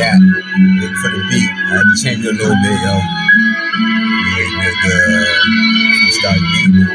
that. Look for the beat. I had to change it a little bit, yo. Yeah, nigga. Freestyle Junior.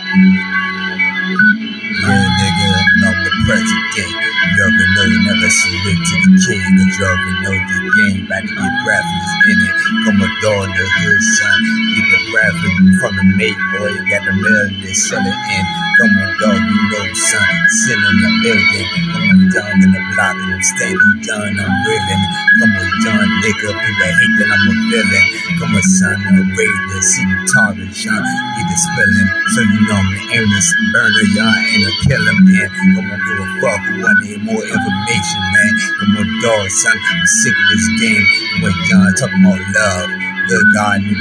Yeah, nigga. I'm the president. You already know you never salute to the king. And you already know the game. About to get breathless in it. Come on, dog, the hood, son. Get the breathless from the mate, boy. You got the they sell it in. Come on, dog, you know, son. Sit in the building. Come on, down in the block. And I'm steady done. I'm willing. Come on, John, nigga. People hate that I'm a villain. Come on, son. I'm ready to see the target, son. Get the spilling. So you know I'm an aimless burner, y'all. Ain't a killer, man. Come on, give a fuck who I need more information, man. Come on, dog, son. I'm sick of this game. When y'all talking about love. The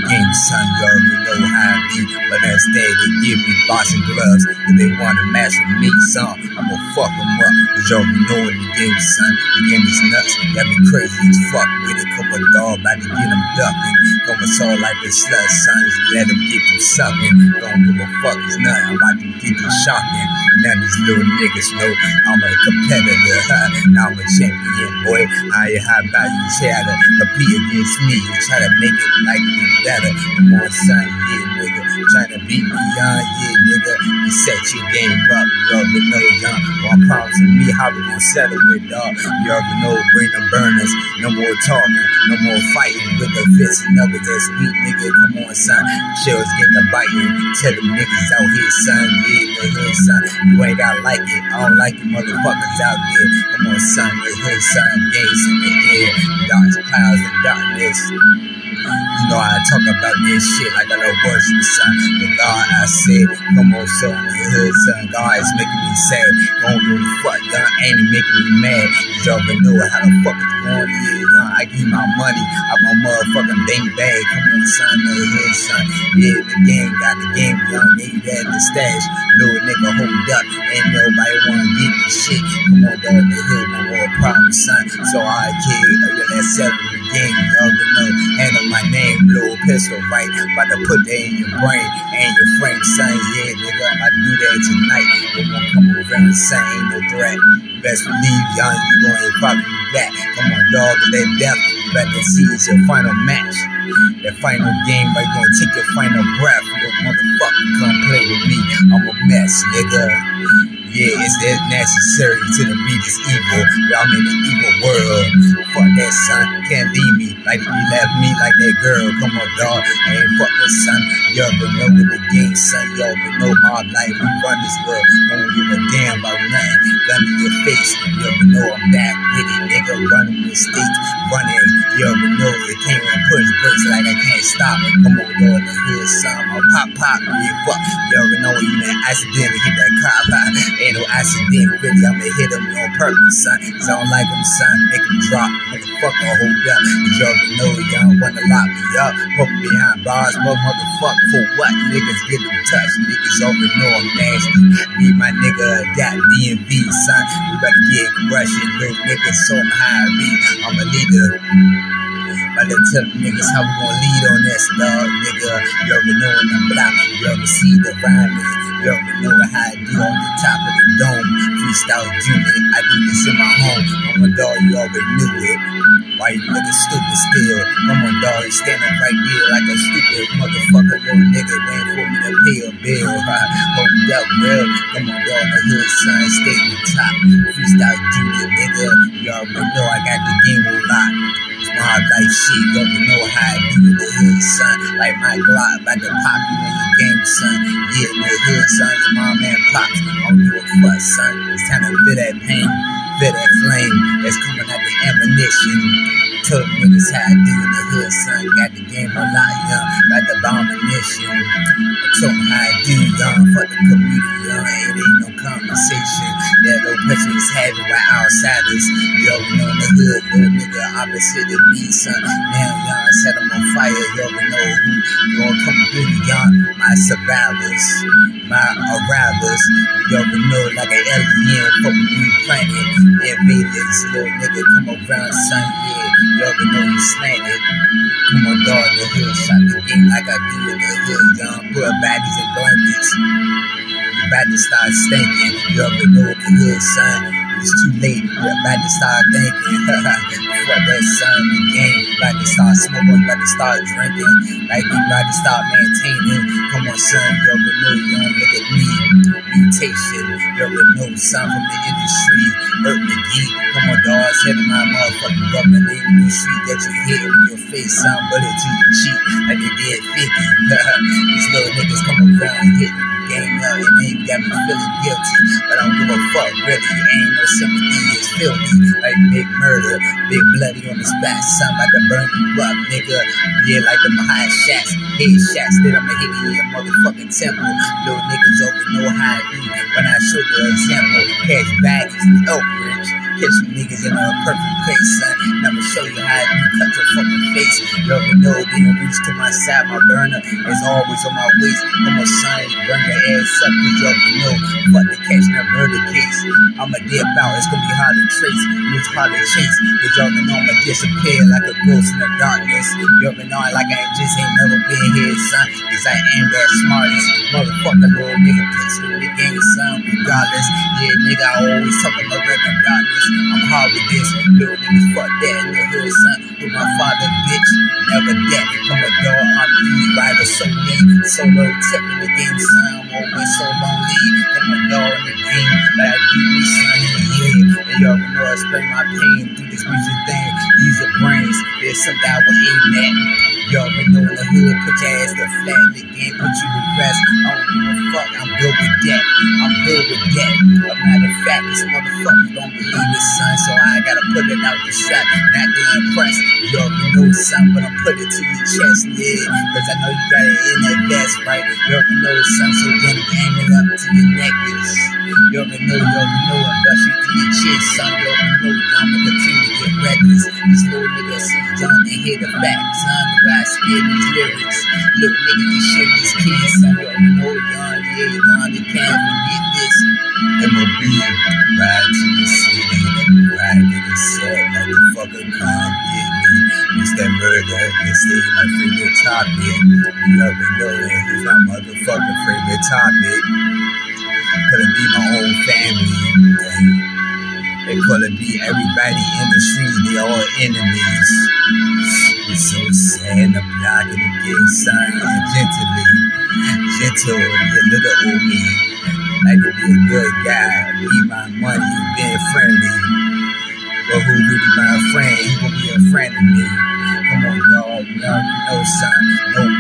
game, son, you already know how I be. But instead, they give me boxing gloves. If they want to match with me, son, I'ma fuck them up. Cause you already know in the game, son. The game is nuts. Got me crazy as fuck with it. Come on, dog, about to get them ducking. On, soul like a slut, son. Just let them get you sucking. Don't give a fuck, it's nothing. I'm about to get you shocking. Now these little niggas know I'm a competitor. now I'm a champion, boy. I ain't high value try to compete against me. Try to make it like me better. Come on, son, yeah, nigga. Trying to beat me, young, yeah, nigga. You set your game up, you already know, young. One promising me how we gon' settle it, dog. You already know, bring them burners. No more talking, no more fighting with the fists and knuckles. That's nigga. Come on, son. Chills get the biting. Tell them niggas out here, son, yeah, the hood, son. You ain't gotta like it. I don't like you motherfuckers out there. Come on, son, the hood, son. Games in the air. Dark clouds and darkness. Know I talk about this shit like I know worship, son. The God I said, come on, son, the hood, son. God is making me sad. Don't give a fuck, young ain't making me mad. You already know how the fuck it's going, yeah, young. I give my money out my motherfucking bank bag. Come on, son, the hood, son. Yeah, the game got the game, young. Yeah, you had the stash. Little nigga, hold up. Ain't nobody wanna get the shit. Come on, dog, the hood, no more problems, son. So I kid, uh, yeah, that's seven game. Already know. Handle my name, a pistol, right? About to put that in your brain and your frame, son. Yeah, nigga, I do that tonight. They won't come around the same, no threat. Best believe, young, you gonna follow me back. Come on, dog, to that death. Better see it's your final match. That final game, right? Gonna take your final breath. Little motherfucker, come play with me. I'm a mess, nigga. Yeah, it's that necessary to the is evil. Y'all in the evil world. Fuck that son, can't leave me like you left me like that girl. Come on, dog. Ain't fuck the son. Y'all been know the game, son. Y'all been know my life. We run this world. Don't give a damn about nothing. Gun in your face. Y'all been know I'm back with it, nigga. Running mistakes, running. Know it can't even push brakes like I can't stop. Come on, dog. The hood, son. I'm pop, pop. Yeah, fuck. Y'all been know even accidentally hit that cop. Ain't no accident, really. I'ma hit him on purpose, son. Cause I don't like him, son. Make him drop. Motherfucker, hold up. Y'all already know y'all wanna lock me up. Put me behind bars, motherfucker, for what? Niggas get in touch. Niggas over know I'm nasty. Me, my nigga, got DMV, son. We better get Russian, little niggas, so I'm high B. I'm a leader. But they tell niggas how we gon' lead on this, dog, nigga. You already know when I'm block. You already see the rhyming. You already know how I do on the top of the dome. Freestyle Junior, I do this in my home. I'm a dog, you already knew it. Why you looking stupid still? Come on, dog, you standing right there like a stupid motherfucker, little nigga, waiting for me to pay a bill. Hold up, real. Come on, dog, the hood, son, stay on top. Freestyle Junior, nigga. You already know I got the game on lock. My life shit, you already know how I do the hood, son. Like my Glock, about to pop you in your game, son. Yeah, the hood, son. Your mom and pops. Don't give a son. It's time to feel that pain, feel that flame that's coming out the ammunition. Them niggas how I do in the hood, son. Got the game a lot, young. Got the bomb munition. I told how I do, young. Fuck the community, young. It ain't no conversation. That no is having by outsiders. You already know in the hood, little nigga, opposite of me, son. Now, young, set them on fire. You already know who gonna come through, young. My survivors, my arrivals. You already know like an alien from a new planet. Invaders, little nigga, come around, son. Yeah, you already know you slanted. Come on, dog, the hood, shot the game like I do in the hood, young. Put baddies and blankets. About to start stinking. You already know what the hood, son. It's too late. You're about to start thinking. fuck that son the game. About to start smoking, you about to start drinking, like you about to start maintaining. Come on, son, you already know you don't look at me. Mutation, you already know son from the industry. Hurt the geek, come on, dogs, of my motherfucking government industry that you hit in your face, son, bullet to your cheek, like they did 50. These little niggas come around hitting game up and then got me feeling guilty. But I don't give a fuck, really. Ain't no sympathy, it's filthy. Like big murder, big bloody on the spot. Son about to burn you up, nigga. Yeah, like them high shots, head shots that I'ma hit in your motherfucking temple. Little niggas over know how I do when I show the example. Cash bags, Elk Ridge. Catch some niggas in a perfect place, son. And I'ma show you how you cut your fucking face. You ever know, didn't reach to my side, my burner is always on my waist. I'm a son, burn your ass up, cause already know. Fuck the catch that murder case. I'ma dip out, it's gonna be hard to trace, it's hard to chase. Cause already know I'ma disappear like a ghost in the darkness. Already know like I just ain't never been here, son. Cause I ain't that smartest. Motherfucker, little nigga, me in the game, son, regardless. Yeah, nigga, I always talk about regular darkness. I'm hard with this. Little niggas, fuck that in the hood, son. With my father, bitch. Never that. I'm a dog, I'm lead rider, so mean. Solo tip in the game. I'm always so lonely. I'm a dog in the game, but I do me, son. Yeah, and you already know spray my pain through this music thing. Use your brains. There's something I will aim at. You already know in the hood, put your ass to flat in the game, put you to rest. I don't give a fuck, I'm good with that. I'm good with that. A matter of fact, these motherfuckers don't believe it, son, so I gotta put it out the strap. Not to impress. You already know something, but I'm put it to your chest, yeah. Cause I know you got it in that vest, right? You already know something, so then aim it up to your necklace. You already know, you already know it, bust you through your chest, son. You already know I'ma continue to get reckless. These little niggas see John, they hear the facts, son. The way I spit these lyrics. Little niggas, they shit these kids. You already know, John, yeah, John, they can't forget this. MOB, ride to the city, ride to the set, motherfucker, come get me. It's that murder, it's still my favorite topic. You already know it, it's my motherfucking favorite topic. Could it be my own family? They could it be everybody in the street, they all enemies. It's so sad, the block of the gay sign, gently, gentle, you little old me. Like to be a good guy, be my money, being friendly. But who really my friend? He gonna be a friend of me. Come on, dog, you already know, son. No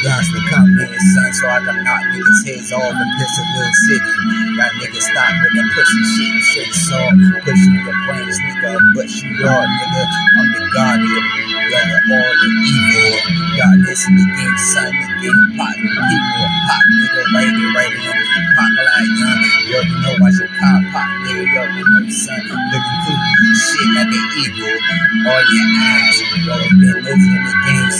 guns to come in, son, so I can knock niggas' heads off in Pistolville City. Got niggas stop with that pussy shit and straight saw. Push you your brains, nigga, but you are, nigga. I'm the guardian. Are all the evil. Y'all listen to game, son. The game pop the people. Pop, nigga, right in. Pop like young. You already know I should car pop, nigga. You already know, son. Looking eagle. All your eyes, always been over in the game.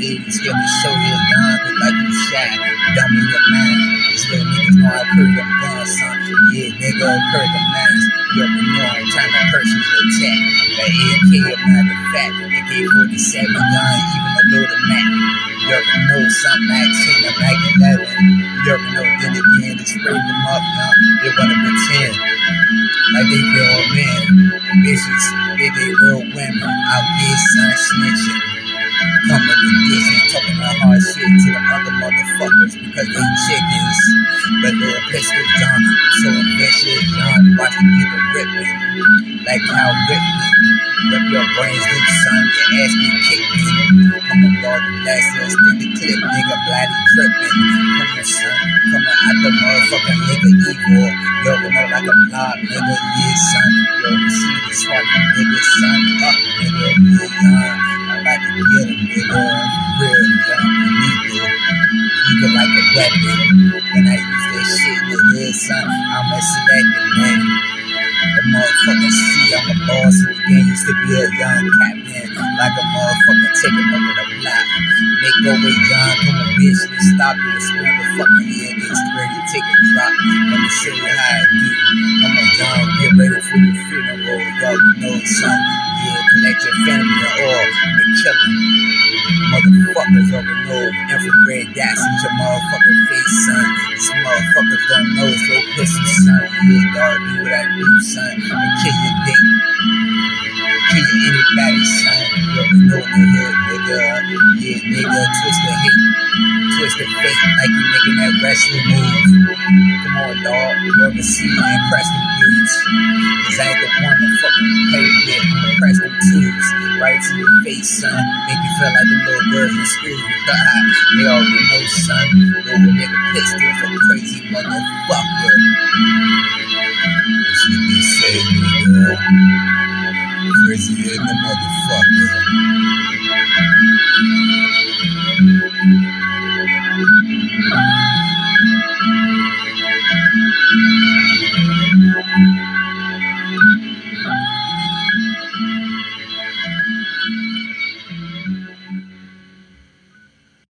Baby, scared to show you young, cause like you shy. Dumb your mind. These little niggas know I carry them guns, son. Yeah, nigga, carry them mans. You already know I'm trying to purchase your attack. That AK, matter of the fact. AK 47 gun, even a load of Mac. You already know something Mac 10, a Mac 11. You already know then again, they spray them up, young. They wanna pretend like they real men. Bitches, they they real women. Out there, son, snitching. Coming to this and talking that hard shit to the other motherfuckers because they chickens. But little pistol John, so vicious, John, watch me get the ripping. Like how. Rip your brains loose, son, your ass get kicked in. Come on, dog, the blast, extend the clip, nigga, bloody dripping. Come on, son, come on, out the motherfucking nigga evil. Yo, you know, like a blob, nigga, yeah, son. Yo, you see the swat, nigga, son, up, nigga, yeah, young. I'm about to get him, nigga, real young, lethal. Eagle like a weapon. Game. Used to be a young captain, like a motherfucker taking over the block. Make over John, come on, bitch, let's stop it. Spin the fucking head, get ready take a drop. Let me show you how I do. Come on, John, get ready for the funeral. Y'all know, son. Yeah, collect your family and all. I'ma kill them. Motherfuckers over know infrared gas in your motherfucking face, son. These motherfuckers don't know it's no pussy, son. Yeah, dog, do what I do, son. I kill your dick. Anybody, son. You ever know the hood, nigga. Yeah, nigga, twist the hate. Twist the fate like you making that wrestling move. Come on, dog. You ever see me impress them dudes? Cause I ain't the one to fucking play with. Them twos right to your face, son. Make you feel like a little girls in school. they already know, son. Know a nigga pistols a crazy motherfucker. That's what they say, nigga crazy in the motherfucker.